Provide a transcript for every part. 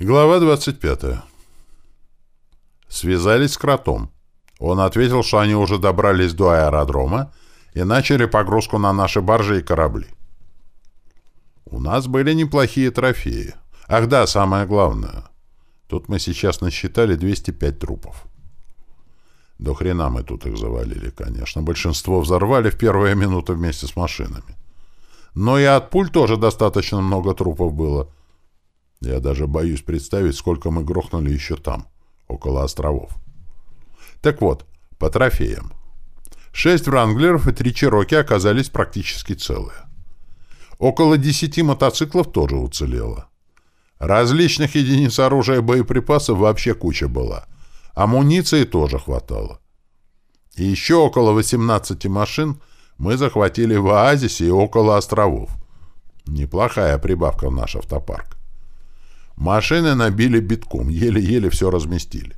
Глава 25. Связались с кротом. Он ответил, что они уже добрались до аэродрома и начали погрузку на наши баржи и корабли. У нас были неплохие трофеи. Ах да, самое главное. Тут мы сейчас насчитали 205 трупов. До хрена мы тут их завалили, конечно. Большинство взорвали в первые минуты вместе с машинами. Но и от пуль тоже достаточно много трупов было. Я даже боюсь представить, сколько мы грохнули еще там, около островов. Так вот, по трофеям. Шесть вранглеров и три чероки оказались практически целые. Около десяти мотоциклов тоже уцелело. Различных единиц оружия и боеприпасов вообще куча была. Амуниции тоже хватало. И еще около 18 машин мы захватили в оазисе и около островов. Неплохая прибавка в наш автопарк. Машины набили битком, еле-еле все разместили.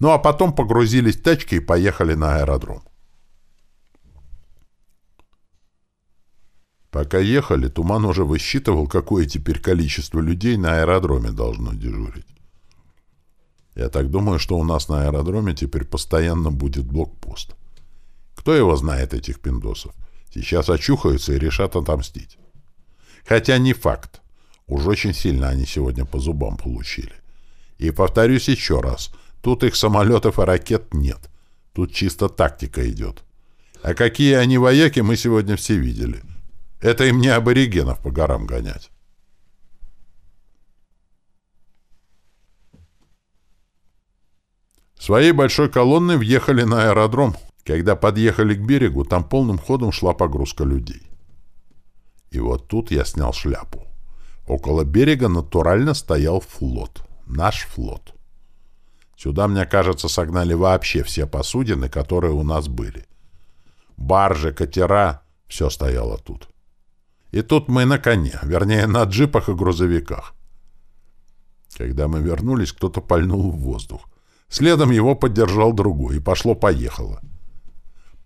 Ну а потом погрузились в тачки и поехали на аэродром. Пока ехали, Туман уже высчитывал, какое теперь количество людей на аэродроме должно дежурить. Я так думаю, что у нас на аэродроме теперь постоянно будет блокпост. Кто его знает, этих пиндосов? Сейчас очухаются и решат отомстить. Хотя не факт. Уж очень сильно они сегодня по зубам получили. И повторюсь еще раз, тут их самолетов и ракет нет. Тут чисто тактика идет. А какие они вояки, мы сегодня все видели. Это им не аборигенов по горам гонять. Своей большой колонной въехали на аэродром. Когда подъехали к берегу, там полным ходом шла погрузка людей. И вот тут я снял шляпу. Около берега натурально стоял флот. Наш флот. Сюда, мне кажется, согнали вообще все посудины, которые у нас были. Баржи, катера — все стояло тут. И тут мы на коне, вернее, на джипах и грузовиках. Когда мы вернулись, кто-то пальнул в воздух. Следом его поддержал другой, и пошло-поехало.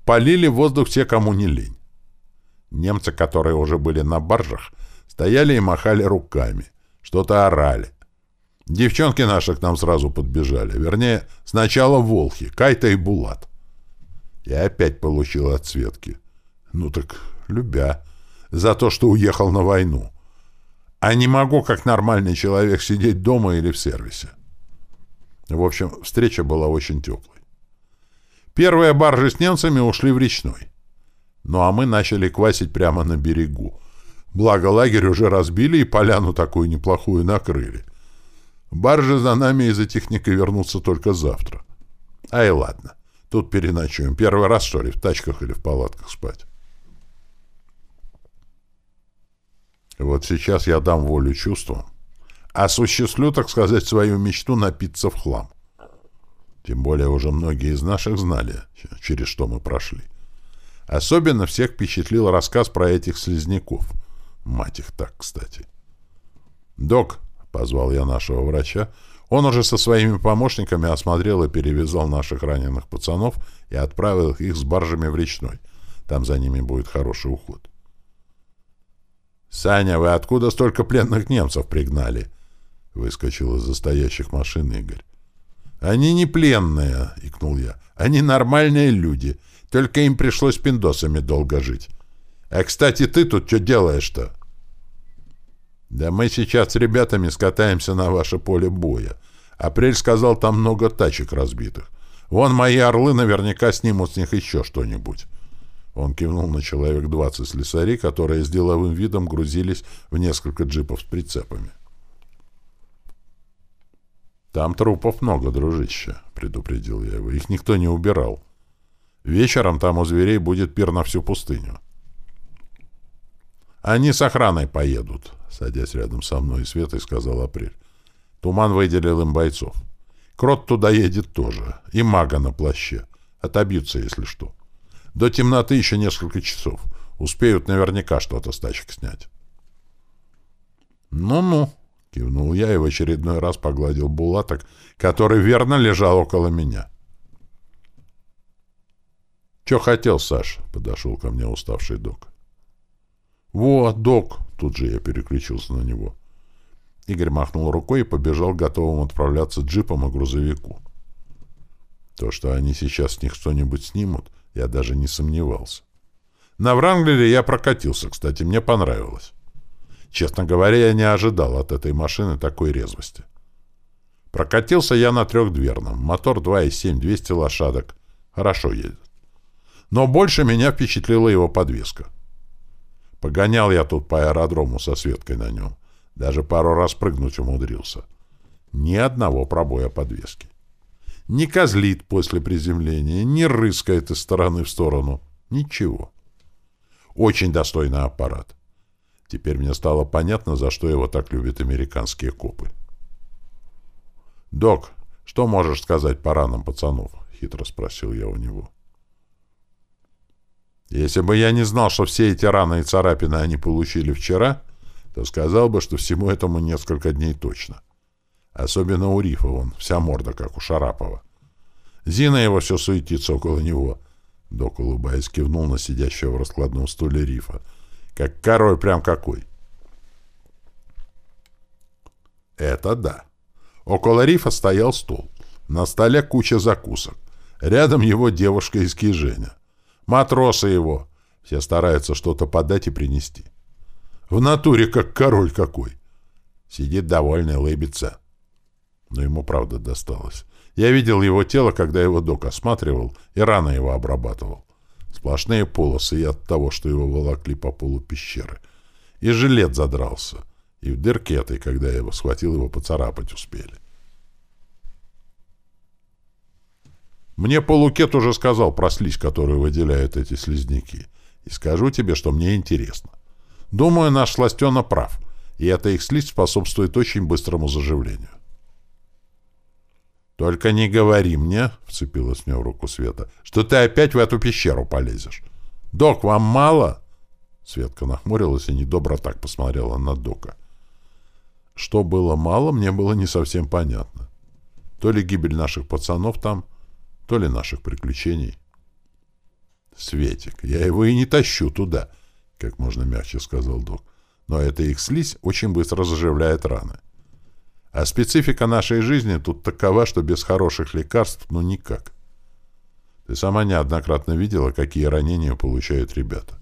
Полили воздух все, кому не лень. Немцы, которые уже были на баржах, Стояли и махали руками. Что-то орали. Девчонки наши к нам сразу подбежали. Вернее, сначала волхи, Кайта и Булат. Я опять получил отсветки. Ну так, любя. За то, что уехал на войну. А не могу, как нормальный человек, сидеть дома или в сервисе. В общем, встреча была очень теплой. Первые баржи с немцами ушли в речной. Ну а мы начали квасить прямо на берегу. Благо, лагерь уже разбили и поляну такую неплохую накрыли. Баржи за нами и за техникой вернутся только завтра. Ай, ладно. Тут переночуем. Первый раз, что ли, в тачках или в палатках спать? Вот сейчас я дам волю чувствам. Осуществлю, так сказать, свою мечту напиться в хлам. Тем более уже многие из наших знали, через что мы прошли. Особенно всех впечатлил рассказ про этих слизняков — Мать их так, кстати. «Док», — позвал я нашего врача, он уже со своими помощниками осмотрел и перевязал наших раненых пацанов и отправил их с баржами в речной. Там за ними будет хороший уход. «Саня, вы откуда столько пленных немцев пригнали?» — выскочил из застоящих машин Игорь. «Они не пленные», — икнул я. «Они нормальные люди, только им пришлось пиндосами долго жить. А, кстати, ты тут что делаешь-то? Да мы сейчас с ребятами скатаемся на ваше поле боя. Апрель сказал, там много тачек разбитых. Вон мои орлы наверняка снимут с них еще что-нибудь. Он кивнул на человек двадцать слесарей, которые с деловым видом грузились в несколько джипов с прицепами. «Там трупов много, дружище», — предупредил я его. «Их никто не убирал. Вечером там у зверей будет пир на всю пустыню». Они с охраной поедут, садясь рядом со мной и Светой, сказал Апрель. Туман выделил им бойцов. Крот туда едет тоже. И мага на плаще. Отобьются, если что. До темноты еще несколько часов. Успеют наверняка что-то с тачек снять. «Ну-ну», — кивнул я и в очередной раз погладил Булаток, который верно лежал около меня. «Че хотел, Саш?» — подошел ко мне уставший док. «Вот, док!» — тут же я переключился на него. Игорь махнул рукой и побежал готовым отправляться джипом и грузовику. То, что они сейчас с них что-нибудь снимут, я даже не сомневался. На Вранглере я прокатился, кстати, мне понравилось. Честно говоря, я не ожидал от этой машины такой резвости. Прокатился я на трехдверном. Мотор 2,7, 200 лошадок. Хорошо едет. Но больше меня впечатлила его подвеска. Погонял я тут по аэродрому со Светкой на нем. Даже пару раз прыгнуть умудрился. Ни одного пробоя подвески. Не козлит после приземления, не рыскает из стороны в сторону. Ничего. Очень достойный аппарат. Теперь мне стало понятно, за что его так любят американские копы. «Док, что можешь сказать по ранам пацанов?» — хитро спросил я у него. Если бы я не знал, что все эти раны и царапины они получили вчера, то сказал бы, что всему этому несколько дней точно. Особенно у Рифа вон, вся морда, как у Шарапова. Зина его все суетится около него. Док, улыбаясь, кивнул на сидящего в раскладном стуле Рифа. Как король прям какой. Это да. Около Рифа стоял стол. На столе куча закусок. Рядом его девушка из Киженя. Матросы его. Все стараются что-то подать и принести. В натуре как король какой. Сидит довольный, лыбится. Но ему правда досталось. Я видел его тело, когда его док осматривал и рано его обрабатывал. Сплошные полосы и от того, что его волокли по полу пещеры. И жилет задрался. И в дырке этой, когда я его схватил, его поцарапать успели. Мне Полукет уже сказал про слизь, которую выделяют эти слизняки. И скажу тебе, что мне интересно. Думаю, наш Сластена прав, и эта их слизь способствует очень быстрому заживлению. «Только не говори мне», — вцепилась мне в руку Света, — «что ты опять в эту пещеру полезешь. Док, вам мало?» Светка нахмурилась и недобро так посмотрела на Дока. Что было мало, мне было не совсем понятно. То ли гибель наших пацанов там, то ли наших приключений. «Светик, я его и не тащу туда», — как можно мягче сказал док. «Но эта их слизь очень быстро заживляет раны. А специфика нашей жизни тут такова, что без хороших лекарств ну никак. Ты сама неоднократно видела, какие ранения получают ребята.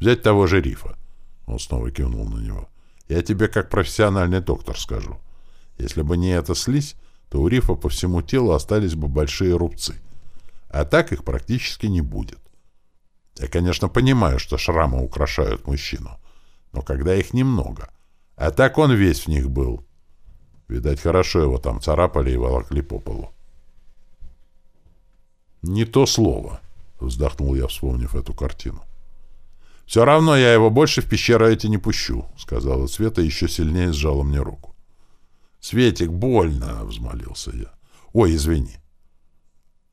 Взять того же Рифа». Он снова кивнул на него. «Я тебе как профессиональный доктор скажу. Если бы не эта слизь, то у рифа по всему телу остались бы большие рубцы. А так их практически не будет. Я, конечно, понимаю, что шрамы украшают мужчину, но когда их немного. А так он весь в них был. Видать, хорошо его там царапали и волокли по полу. «Не то слово», — вздохнул я, вспомнив эту картину. «Все равно я его больше в пещеру эти не пущу», — сказала Света еще сильнее сжала мне руку. «Светик, больно!» — взмолился я. «Ой, извини!»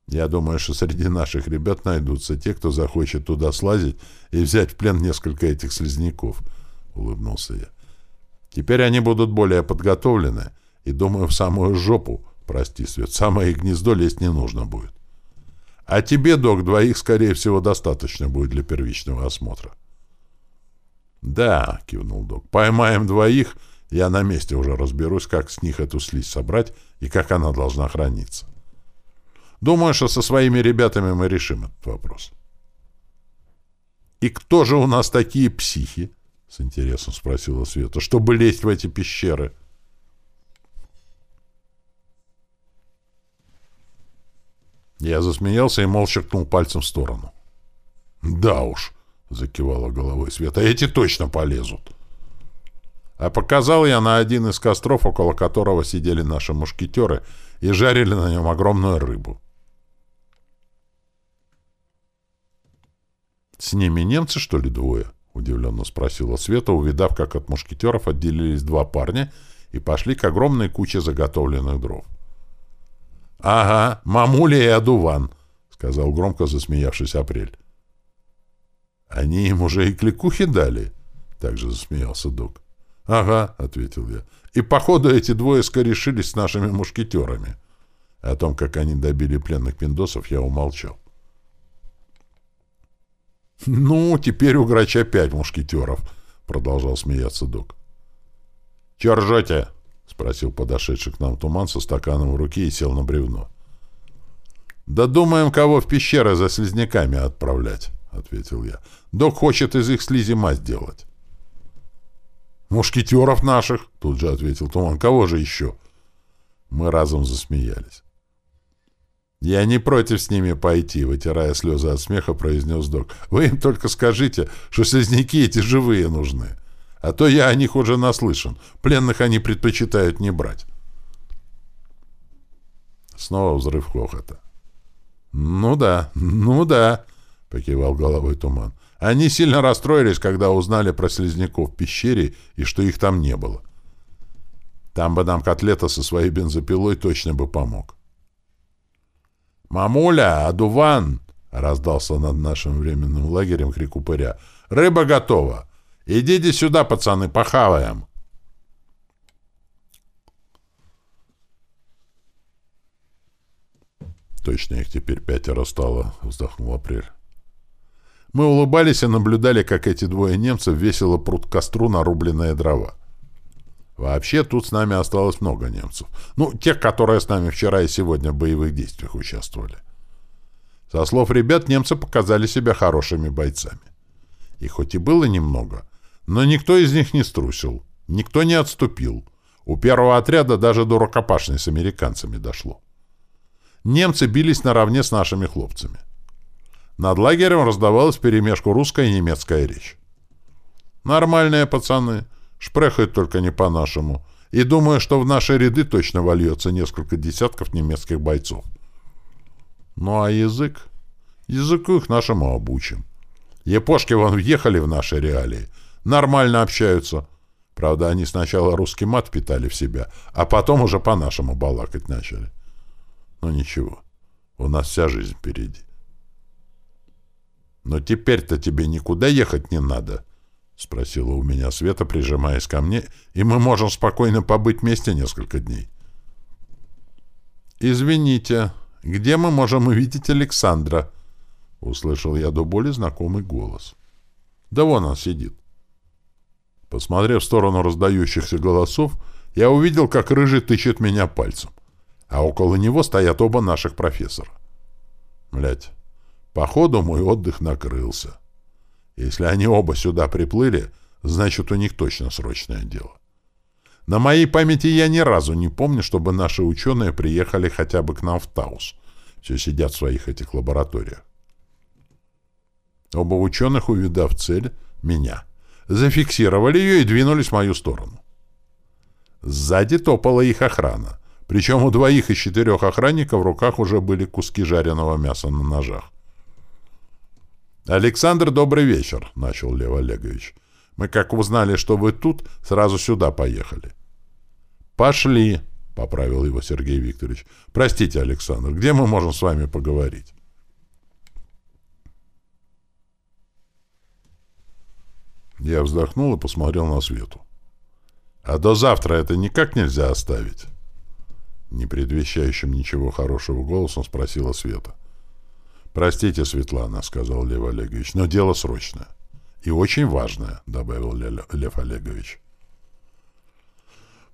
«Я думаю, что среди наших ребят найдутся те, кто захочет туда слазить и взять в плен несколько этих слизняков», — улыбнулся я. «Теперь они будут более подготовлены, и, думаю, в самую жопу, прости, Свет, в самое гнездо лезть не нужно будет. А тебе, док, двоих, скорее всего, достаточно будет для первичного осмотра». «Да», — кивнул док, — «поймаем двоих, я на месте уже разберусь, как с них эту слизь собрать и как она должна храниться. Думаю, что со своими ребятами мы решим этот вопрос. «И кто же у нас такие психи?» — с интересом спросила Света. «Чтобы лезть в эти пещеры?» Я засмеялся и молча ткнул пальцем в сторону. «Да уж», — закивала головой Света, — «эти точно полезут». А показал я на один из костров, около которого сидели наши мушкетеры, и жарили на нем огромную рыбу. «С ними немцы, что ли, двое?» — удивленно спросила Света, увидав, как от мушкетеров отделились два парня и пошли к огромной куче заготовленных дров. «Ага, мамуля и одуван», — сказал громко засмеявшись Апрель. «Они им уже и кликухи дали?» — также засмеялся Дуг. «Ага», — ответил я. «И, походу, эти двое скорешились с нашими мушкетерами». О том, как они добили пленных пиндосов, я умолчал. «Ну, теперь у грача пять мушкетеров», — продолжал смеяться док. «Чё ржете?» спросил подошедший к нам туман со стаканом в руке и сел на бревно. «Да думаем, кого в пещеры за слизняками отправлять», — ответил я. «Док хочет из их слизи мазь делать». «Мушкетеров наших», — тут же ответил Туман. «Кого же еще?» Мы разом засмеялись. «Я не против с ними пойти», — вытирая слезы от смеха, произнес док. «Вы им только скажите, что слизняки эти живые нужны. А то я о них уже наслышан. Пленных они предпочитают не брать». Снова взрыв хохота. «Ну да, ну да», — покивал головой туман. «Они сильно расстроились, когда узнали про слизняков в пещере и что их там не было. Там бы нам котлета со своей бензопилой точно бы помог». «Мамуля, одуван!» — раздался над нашим временным лагерем крик упыря. «Рыба готова! Идите сюда, пацаны, похаваем!» Точно их теперь пятеро стало, вздохнул Апрель. Мы улыбались и наблюдали, как эти двое немцев весело прут к костру нарубленные дрова. Вообще, тут с нами осталось много немцев. Ну, тех, которые с нами вчера и сегодня в боевых действиях участвовали. Со слов ребят, немцы показали себя хорошими бойцами. И хоть и было немного, но никто из них не струсил, никто не отступил. У первого отряда даже до рукопашной с американцами дошло немцы бились наравне с нашими хлопцами. Над лагерем раздавалась перемешку русская и немецкая речь. «Нормальные пацаны, шпрехают только не по-нашему, и думаю, что в наши ряды точно вольется несколько десятков немецких бойцов. Ну а язык? Языку их нашему обучим. Япошки вон въехали в наши реалии, нормально общаются». Правда, они сначала русский мат питали в себя, а потом уже по-нашему балакать начали. Но ничего, у нас вся жизнь впереди. «Но теперь-то тебе никуда ехать не надо?» — спросила у меня Света, прижимаясь ко мне, «и мы можем спокойно побыть вместе несколько дней». «Извините, где мы можем увидеть Александра?» — услышал я до боли знакомый голос. «Да вон он сидит». Посмотрев в сторону раздающихся голосов, я увидел, как Рыжий тычет меня пальцем а около него стоят оба наших профессора. Блять, походу мой отдых накрылся. Если они оба сюда приплыли, значит, у них точно срочное дело. На моей памяти я ни разу не помню, чтобы наши ученые приехали хотя бы к нам в Таус. Все сидят в своих этих лабораториях. Оба ученых, увидав цель, меня, зафиксировали ее и двинулись в мою сторону. Сзади топала их охрана. Причем у двоих из четырех охранников в руках уже были куски жареного мяса на ножах. «Александр, добрый вечер», — начал Лев Олегович. «Мы, как узнали, что вы тут, сразу сюда поехали». «Пошли», — поправил его Сергей Викторович. «Простите, Александр, где мы можем с вами поговорить?» Я вздохнул и посмотрел на Свету. «А до завтра это никак нельзя оставить?» Не предвещающим ничего хорошего голосом спросила Света. «Простите, Светлана», — сказал Лев Олегович, — «но дело срочное. И очень важное», — добавил Лев Олегович.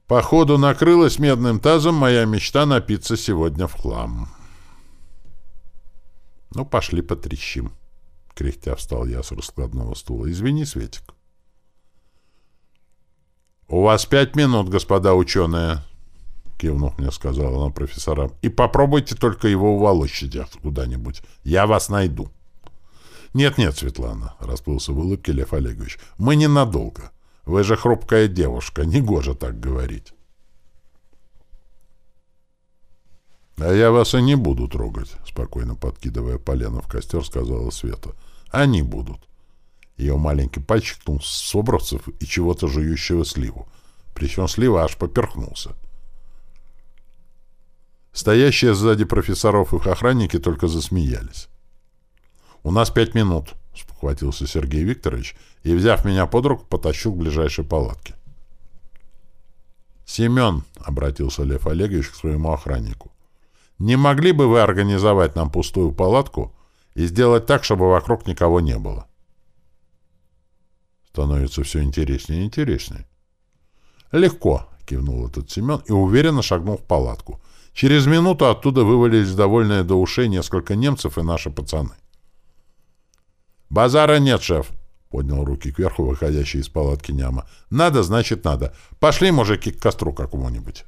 «Походу накрылась медным тазом моя мечта напиться сегодня в хлам». «Ну, пошли потрещим», — кряхтя встал я с раскладного стула. «Извини, Светик». «У вас пять минут, господа ученые», — кивнув мне, сказала она профессорам. — И попробуйте только его уволочь куда-нибудь. Я вас найду. «Нет, — Нет-нет, Светлана, — расплылся в улыбке Лев Олегович, — мы ненадолго. Вы же хрупкая девушка, негоже так говорить. — А я вас и не буду трогать, — спокойно подкидывая полено в костер, сказала Света. — Они будут. Ее маленький пальчик ткнул собравцев и чего-то жующего сливу. Причем слива аж поперхнулся. — Стоящие сзади профессоров и их охранники только засмеялись. «У нас пять минут», — спохватился Сергей Викторович и, взяв меня под руку, потащил к ближайшей палатке. «Семен», — обратился Лев Олегович к своему охраннику, — «не могли бы вы организовать нам пустую палатку и сделать так, чтобы вокруг никого не было?» Становится все интереснее и интереснее. «Легко», —— кивнул этот Семен и уверенно шагнул в палатку. Через минуту оттуда вывалились довольные до ушей несколько немцев и наши пацаны. «Базара нет, шеф!» — поднял руки кверху, выходящий из палатки няма. «Надо, значит, надо. Пошли, мужики, к костру какому-нибудь».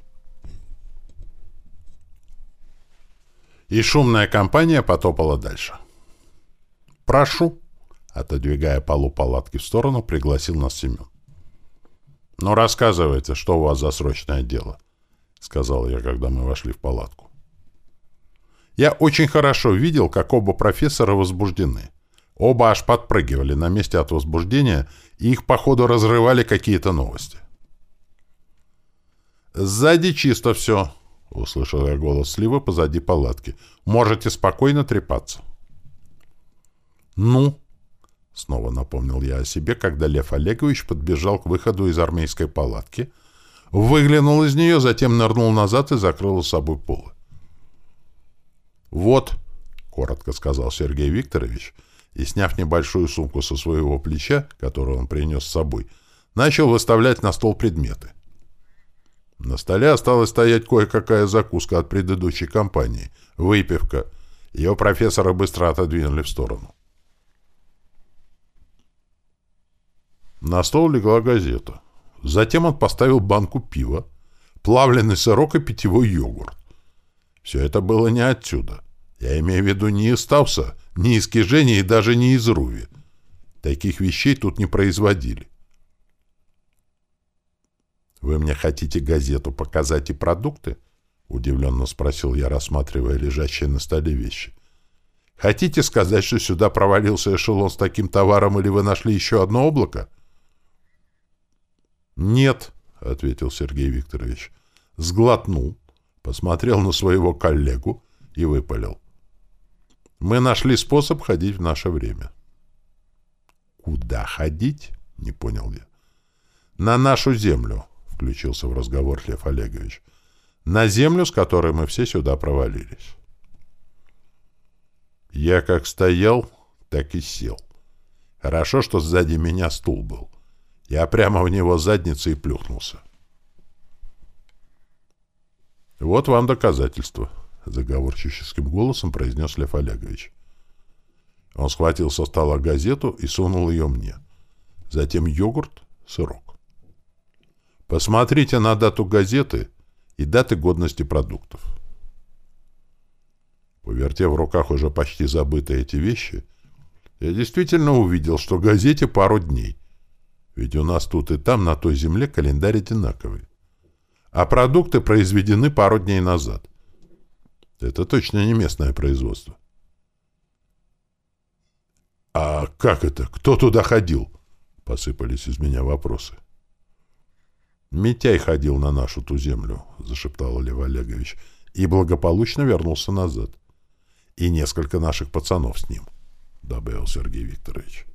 И шумная компания потопала дальше. «Прошу!» — отодвигая полу палатки в сторону, пригласил нас Семен. «Ну, рассказывайте, что у вас за срочное дело?» — сказал я, когда мы вошли в палатку. Я очень хорошо видел, как оба профессора возбуждены. Оба аж подпрыгивали на месте от возбуждения, и их, походу, разрывали какие-то новости. «Сзади чисто все», — услышал я голос Сливы позади палатки. «Можете спокойно трепаться». «Ну?» — снова напомнил я о себе, когда Лев Олегович подбежал к выходу из армейской палатки, выглянул из нее, затем нырнул назад и закрыл с собой полы. «Вот», — коротко сказал Сергей Викторович, и, сняв небольшую сумку со своего плеча, которую он принес с собой, начал выставлять на стол предметы. На столе осталась стоять кое-какая закуска от предыдущей компании, выпивка. Ее профессора быстро отодвинули в сторону. На стол легла газета. Затем он поставил банку пива, плавленый сырок и питьевой йогурт. Все это было не отсюда. Я имею в виду не из Тавса, не из Кижени и даже не из Руви. Таких вещей тут не производили. «Вы мне хотите газету показать и продукты?» — удивленно спросил я, рассматривая лежащие на столе вещи. «Хотите сказать, что сюда провалился эшелон с таким товаром, или вы нашли еще одно облако?» «Нет», — ответил Сергей Викторович. Сглотнул, посмотрел на своего коллегу и выпалил. «Мы нашли способ ходить в наше время». «Куда ходить?» — не понял я. «На нашу землю», включился в разговор Лев Олегович. «На землю, с которой мы все сюда провалились». Я как стоял, так и сел. Хорошо, что сзади меня стул был. Я прямо в него задницей плюхнулся. «Вот вам доказательство», — заговорчическим голосом произнес Лев Олегович. Он схватил со стола газету и сунул ее мне. Затем йогурт, сырок. Посмотрите на дату газеты и даты годности продуктов. Повертев в руках уже почти забытые эти вещи, я действительно увидел, что газете пару дней. Ведь у нас тут и там, на той земле, календарь одинаковый. А продукты произведены пару дней назад. Это точно не местное производство. «А как это? Кто туда ходил?» — посыпались из меня вопросы. «Митяй ходил на нашу ту землю», — зашептал Лев Олегович, «и благополучно вернулся назад. И несколько наших пацанов с ним», — добавил Сергей Викторович.